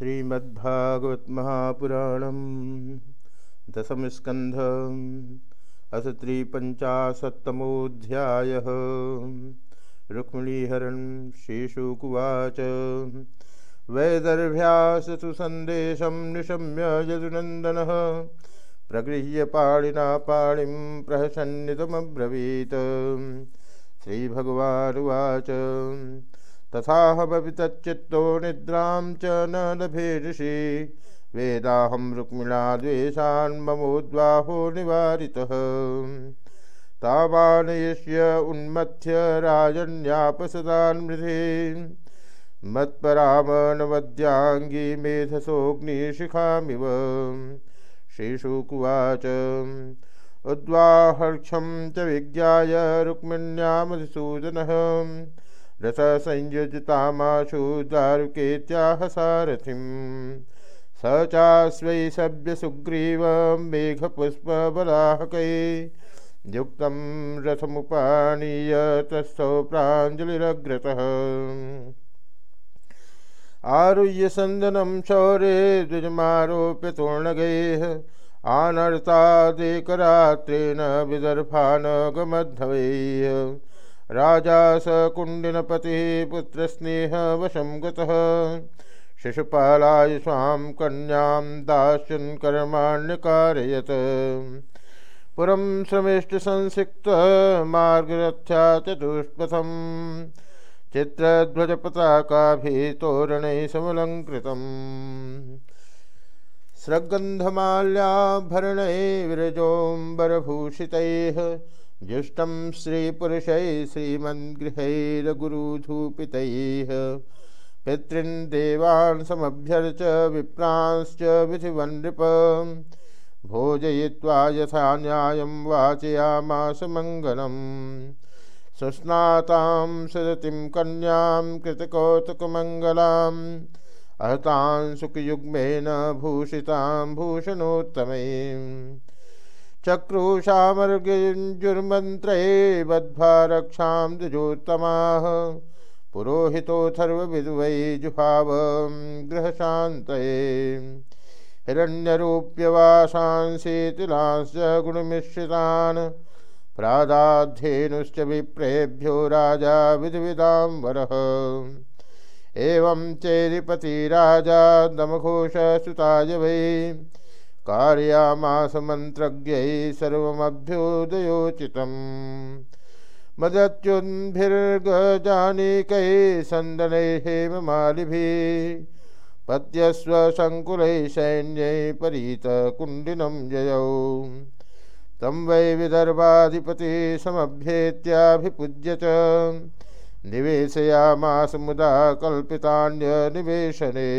श्रीमद्भागवत महापुराण दशम स्कंध अथ त्रिपंचाशतमोध्याय रुक्मिणीहरण श्रीशुकुवाच। वैदर्भ्यासु सन्देशं निशम्य यदुनंदन प्रगृह्य पाणिना पाणिं प्रहसन्नितमब्रवीत्। श्रीभगवानुवाच। तथाहमपि तच्चित्तो निद्रां च न लभे ऋषि वेदाहं रुक्मिणा द्वेषान् ममोद्वाहो निवारितः। तावानयिष्य उन्मथ्य राजन्यापसदान् मृधे। मत्परामनवद्याङ्गी मेधसोऽग्निशिखामिव। श्रीशुकुवाच उद्वाहर्क्षं च विज्ञाय रुक्मिण्यामधुसूदनः रससंयुजतामाशु दारुकेत्याह सारथिं स चास्वै सभ्यसुग्रीवं मेघपुष्पबलाहकै युक्तं रथमुपानीय तस्थौ प्राञ्जलिरग्रतः। आरुह्य सन्दनं शौरे द्विजमारोप्य तोर्णगैः आनर्तादेकरात्रेण विदर्भानगमद्धवैः राजा स कुण्डिनपतिः पुत्रस्नेहवशं गतः शिशुपालाय स्वां कन्यां दास्यन् कर्माण्यकारयत्। पुरं श्रमेष्टसंसिक्तमार्गरथ्या तोरणैः समलङ्कृतम्। स्रग्गन्धमाल्याभरणैः विरजोऽम्बरभूषितैः जुष्टं श्रीपुरुषैः श्रीमन्गृहैरगुरुधूपितैः। पितॄन् देवान् समभ्यर्च विप्रांश्च विधिवन्नृप भोजयित्वा यथा न्यायं वाचयामास मङ्गलम्। सुस्नातां सदतिं कन्यां कृतकौतुकमङ्गलाम्। अहतां सुखयुग्मेन भूषितां भूषणोत्तमैम्। चक्रुषामर्गजुर्मन्त्रे बद्ध्वा रक्षां द्विजोत्तमाः पुरोहितोऽथर्वविद्वै जुहाव गृहशान्तये। हिरण्यरूप्यवासांसीतिलांश्च गुणमिश्रितान्। प्रादाध्येनुश्च विप्रेभ्यो राजा विधिविदां वरः। एवं चेदिपति राजा दमघोषसुताय वै कार्यामास मन्त्रज्ञैः सर्वमभ्युदयोचितम्। मदत्युन्भिर्गजानीकैः सन्दनैः हेममालिभिः पत्यस्व सङ्कुलैः सैन्यैः परीतकुण्डिनं जयौ तं वै विदर्भाधिपतिः समभ्येत्याभिपूज्य निवेशयामास मुदा कल्पितान्यनिवेशने।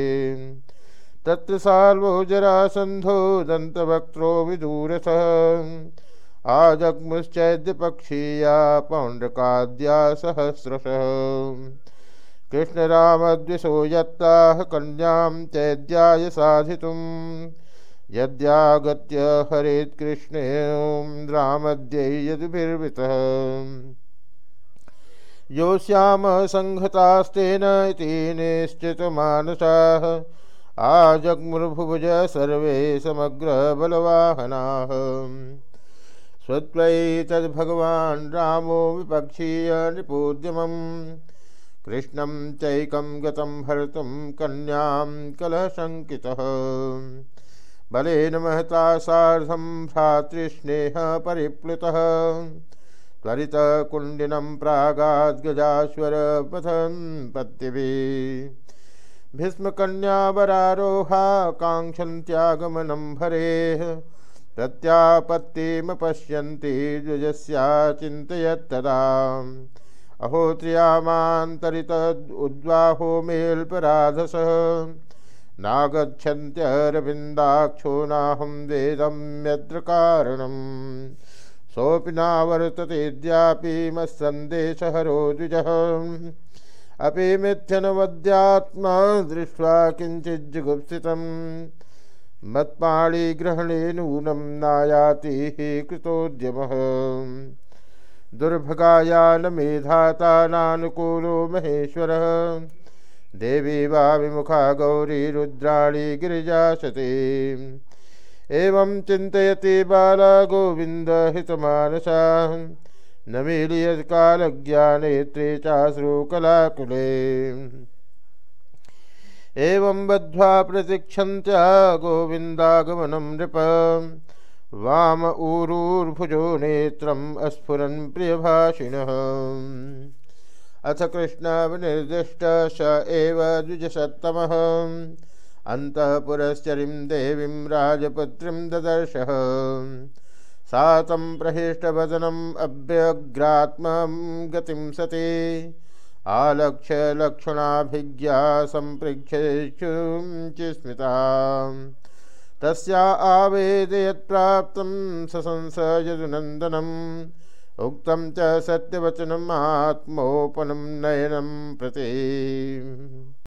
तत्र साल्वो जरासन्धो दन्तवक्त्रो विदूरसः आजग्मुश्चैद्यपक्षीया पौण्ड्रकाद्या सहस्रशः कृष्णरामद्विषो यत्ताः कन्यां चैद्याय साधितुं। यद्यागत्य हरेत्कृष्णे रामद्यै यदुभिर्वृतः। सङ्घतास्तेन इति निश्चितमानसाः। आजग्मुर्भुज सर्वे समग्र समग्रबलवाहनाः स्वत्वैतद्भगवान् रामो विपक्षीय नृपोद्यमं कृष्णं चैकं गतं भर्तुं कन्यां कलशङ्कितः। बलेन महता सार्धं भ्रातृस्नेहपरिप्लुतः त्वरितकुण्डिनं प्रागाद्गजाश्वरपथं पत्यभिः भीष्मकन्यावरारोहा काङ्क्षन्त्यागमनं भरेः प्रत्यापत्तिमपश्यन्ति द्विजस्या चिन्तयत्तदा। अहो त्र्यामान्तरित उद्वाहो मेल्पराधसः। नागच्छन्त्यरविन्दाक्षो नाहं वेदं यत्र सोऽपि नावर्ततेऽद्यापि मत्सन्देशहरो द्विजः। अपि मिथ्यनवद्यात्मा दृष्ट्वा किञ्चिज्जुगुप्सितं मत्पाणिग्रहणे नूनं नायाति कृतोद्यमः। दुर्भगाया न मेधाता नानुकूलो महेश्वरः। देवी वा विमुखा गौरी रुद्राणी गिरिजाशती एवं चिन्तयति बाला गोविन्दहितमानसा न मीलियत्कालज्ञानेत्रे चाश्रुकलाकुले। एवं बद्ध्वा प्रतीक्षन्त्या गोविन्दागमनं नृप। वाम ऊरूर्भुजो नेत्रम् अस्फुरन् प्रियभाषिणः। अथ कृष्णविनिर्दिष्ट स एव द्विजसत्तमः। अन्तःपुरश्चरीं देवीं राजपुत्रीं ददर्शः। सा तं प्रहिष्टवदनम् अभ्यग्रात्मं गतिं सति। आलक्ष्य लक्षणाभिज्ञा सम्पृक्षेषुं स्मिता। तस्या आवेदयत्प्राप्तं सशंस यदुनन्दनम् उक्तं च सत्यवचनम् आत्मोपनं नयनं प्रति।